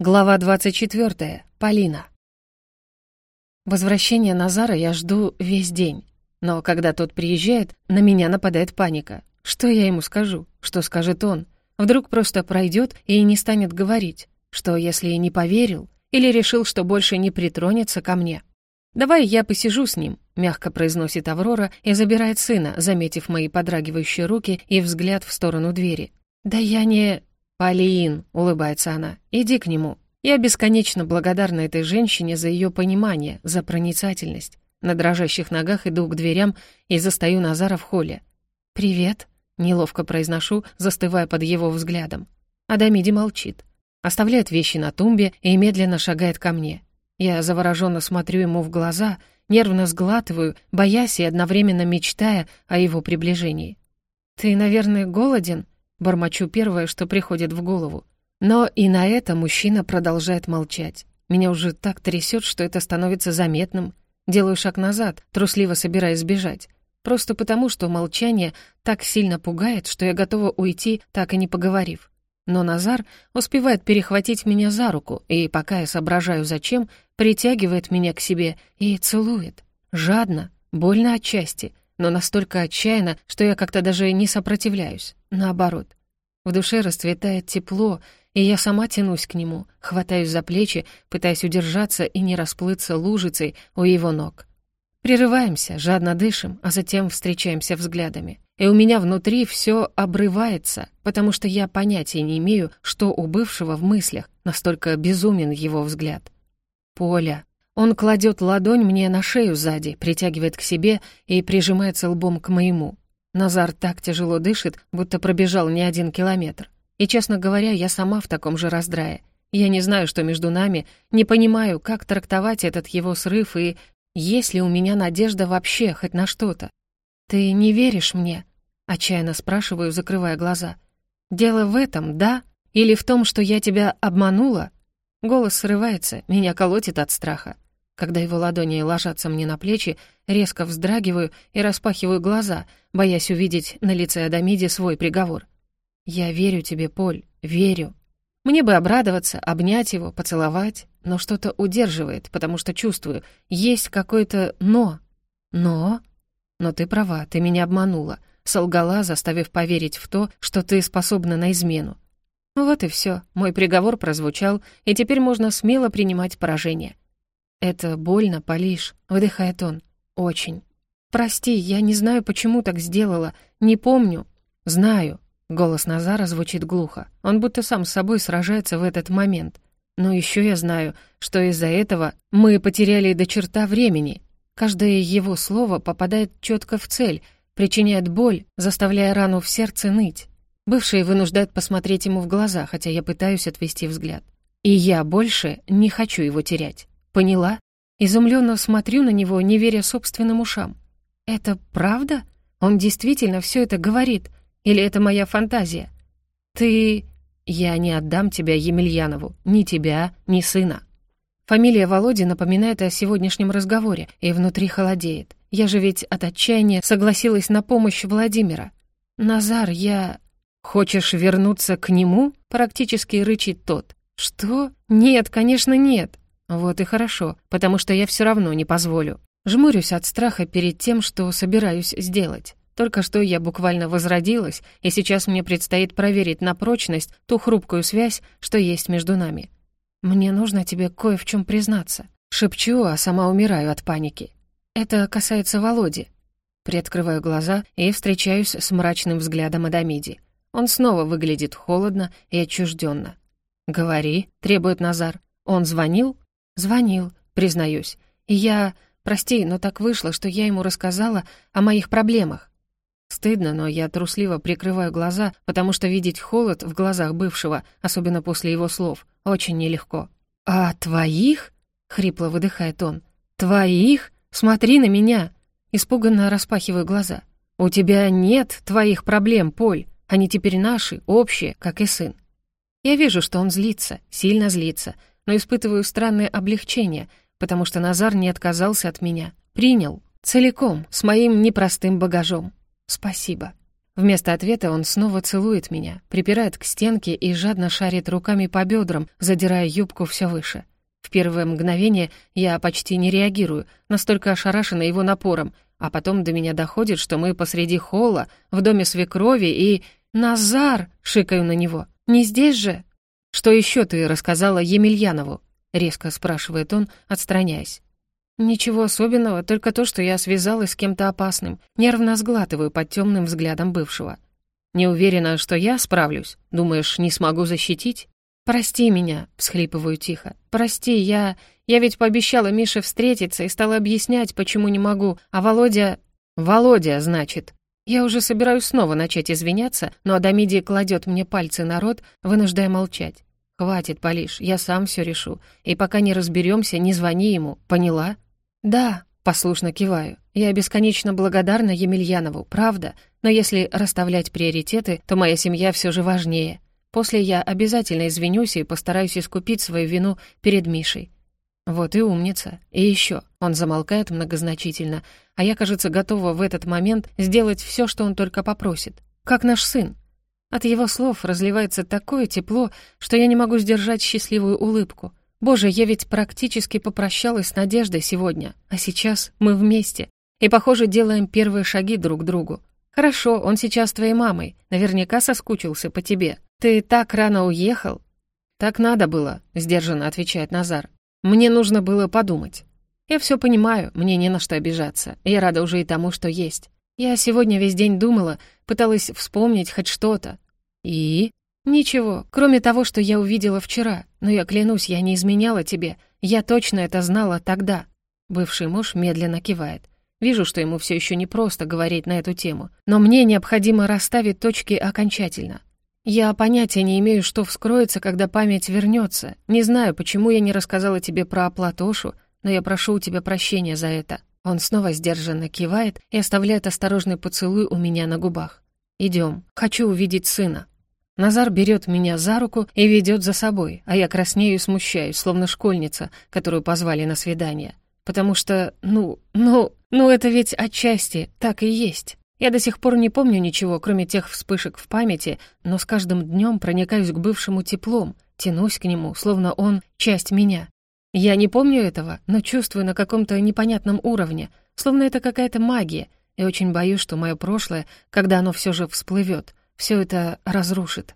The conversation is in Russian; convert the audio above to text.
Глава 24. Полина. Возвращение Назара я жду весь день. Но когда тот приезжает, на меня нападает паника. Что я ему скажу? Что скажет он? Вдруг просто пройдет и не станет говорить? Что, если и не поверил? Или решил, что больше не притронется ко мне? «Давай я посижу с ним», — мягко произносит Аврора и забирает сына, заметив мои подрагивающие руки и взгляд в сторону двери. «Да я не...» «Полин», — улыбается она, — «иди к нему». Я бесконечно благодарна этой женщине за ее понимание, за проницательность. На дрожащих ногах иду к дверям и застаю Назара в холле. «Привет», — неловко произношу, застывая под его взглядом. Адамиди молчит. Оставляет вещи на тумбе и медленно шагает ко мне. Я завороженно смотрю ему в глаза, нервно сглатываю, боясь и одновременно мечтая о его приближении. «Ты, наверное, голоден?» Бормочу первое, что приходит в голову. Но и на это мужчина продолжает молчать. Меня уже так трясет, что это становится заметным. Делаю шаг назад, трусливо собираясь сбежать. Просто потому, что молчание так сильно пугает, что я готова уйти, так и не поговорив. Но Назар успевает перехватить меня за руку, и, пока я соображаю зачем, притягивает меня к себе и целует. Жадно, больно отчасти, но настолько отчаянно, что я как-то даже не сопротивляюсь. Наоборот. В душе расцветает тепло, и я сама тянусь к нему, хватаюсь за плечи, пытаясь удержаться и не расплыться лужицей у его ног. Прерываемся, жадно дышим, а затем встречаемся взглядами. И у меня внутри все обрывается, потому что я понятия не имею, что у бывшего в мыслях, настолько безумен его взгляд. «Поля», он кладет ладонь мне на шею сзади, притягивает к себе и прижимается лбом к моему. Назар так тяжело дышит, будто пробежал не один километр. И, честно говоря, я сама в таком же раздрае. Я не знаю, что между нами, не понимаю, как трактовать этот его срыв и есть ли у меня надежда вообще хоть на что-то. «Ты не веришь мне?» — отчаянно спрашиваю, закрывая глаза. «Дело в этом, да? Или в том, что я тебя обманула?» Голос срывается, меня колотит от страха. Когда его ладони ложатся мне на плечи, резко вздрагиваю и распахиваю глаза, боясь увидеть на лице Адамиди свой приговор. «Я верю тебе, Поль, верю». Мне бы обрадоваться, обнять его, поцеловать, но что-то удерживает, потому что чувствую, есть какое-то «но». «Но?» «Но ты права, ты меня обманула», солгала, заставив поверить в то, что ты способна на измену. Вот и все. Мой приговор прозвучал, и теперь можно смело принимать поражение. «Это больно, Полиш», — выдыхает он. «Очень». «Прости, я не знаю, почему так сделала. Не помню». «Знаю». Голос Назара звучит глухо. Он будто сам с собой сражается в этот момент. Но еще я знаю, что из-за этого мы потеряли до черта времени. Каждое его слово попадает четко в цель, причиняет боль, заставляя рану в сердце ныть. Бывший вынуждает посмотреть ему в глаза, хотя я пытаюсь отвести взгляд. И я больше не хочу его терять. Поняла? Изумленно смотрю на него, не веря собственным ушам. Это правда? Он действительно все это говорит? Или это моя фантазия? Ты... Я не отдам тебя Емельянову, ни тебя, ни сына. Фамилия Володи напоминает о сегодняшнем разговоре, и внутри холодеет. Я же ведь от отчаяния согласилась на помощь Владимира. Назар, я... Хочешь вернуться к нему? Практически рычит тот. Что? Нет, конечно, нет. Вот и хорошо, потому что я все равно не позволю. Жмурюсь от страха перед тем, что собираюсь сделать. Только что я буквально возродилась, и сейчас мне предстоит проверить на прочность ту хрупкую связь, что есть между нами. Мне нужно тебе кое в чем признаться. Шепчу, а сама умираю от паники. Это касается Володи. Приоткрываю глаза и встречаюсь с мрачным взглядом Адамиди. Он снова выглядит холодно и отчужденно. «Говори», — требует Назар. «Он звонил?» «Звонил, признаюсь. И я... Прости, но так вышло, что я ему рассказала о моих проблемах. Стыдно, но я трусливо прикрываю глаза, потому что видеть холод в глазах бывшего, особенно после его слов, очень нелегко. «А твоих?» — хрипло выдыхает он. «Твоих? Смотри на меня!» Испуганно распахиваю глаза. «У тебя нет твоих проблем, Поль. Они теперь наши, общие, как и сын». Я вижу, что он злится, сильно злится, но испытываю странное облегчение, потому что Назар не отказался от меня. Принял. Целиком, с моим непростым багажом. Спасибо. Вместо ответа он снова целует меня, припирает к стенке и жадно шарит руками по бедрам, задирая юбку все выше. В первое мгновение я почти не реагирую, настолько ошарашена его напором, а потом до меня доходит, что мы посреди холла, в доме свекрови и... «Назар!» — шикаю на него. «Не здесь же?» «Что еще ты рассказала Емельянову?» — резко спрашивает он, отстраняясь. «Ничего особенного, только то, что я связалась с кем-то опасным. Нервно сглатываю под темным взглядом бывшего. Не уверена, что я справлюсь. Думаешь, не смогу защитить?» «Прости меня», — всхлипываю тихо. «Прости, я... Я ведь пообещала Мише встретиться и стала объяснять, почему не могу, а Володя...» «Володя, значит». Я уже собираюсь снова начать извиняться, но Адамиди кладет мне пальцы на рот, вынуждая молчать. «Хватит, Полиш, я сам все решу. И пока не разберемся, не звони ему, поняла?» «Да», — послушно киваю. «Я бесконечно благодарна Емельянову, правда, но если расставлять приоритеты, то моя семья все же важнее. После я обязательно извинюсь и постараюсь искупить свою вину перед Мишей. Вот и умница. И еще. Он замолкает многозначительно, а я, кажется, готова в этот момент сделать все, что он только попросит. Как наш сын. От его слов разливается такое тепло, что я не могу сдержать счастливую улыбку. Боже, я ведь практически попрощалась с Надеждой сегодня, а сейчас мы вместе. И, похоже, делаем первые шаги друг к другу. Хорошо, он сейчас твоей мамой, наверняка соскучился по тебе. «Ты так рано уехал?» «Так надо было», — сдержанно отвечает Назар. «Мне нужно было подумать». «Я все понимаю, мне не на что обижаться. Я рада уже и тому, что есть. Я сегодня весь день думала, пыталась вспомнить хоть что-то. И? Ничего, кроме того, что я увидела вчера. Но я клянусь, я не изменяла тебе. Я точно это знала тогда». Бывший муж медленно кивает. Вижу, что ему все еще непросто говорить на эту тему, но мне необходимо расставить точки окончательно. «Я понятия не имею, что вскроется, когда память вернется. Не знаю, почему я не рассказала тебе про Платошу, но я прошу у тебя прощения за это». Он снова сдержанно кивает и оставляет осторожный поцелуй у меня на губах. «Идем. Хочу увидеть сына». Назар берет меня за руку и ведет за собой, а я краснею и смущаюсь, словно школьница, которую позвали на свидание. Потому что, ну, ну, ну это ведь отчасти так и есть. Я до сих пор не помню ничего, кроме тех вспышек в памяти, но с каждым днем проникаюсь к бывшему теплом, тянусь к нему, словно он — часть меня. Я не помню этого, но чувствую на каком-то непонятном уровне, словно это какая-то магия, и очень боюсь, что мое прошлое, когда оно все же всплывет, все это разрушит.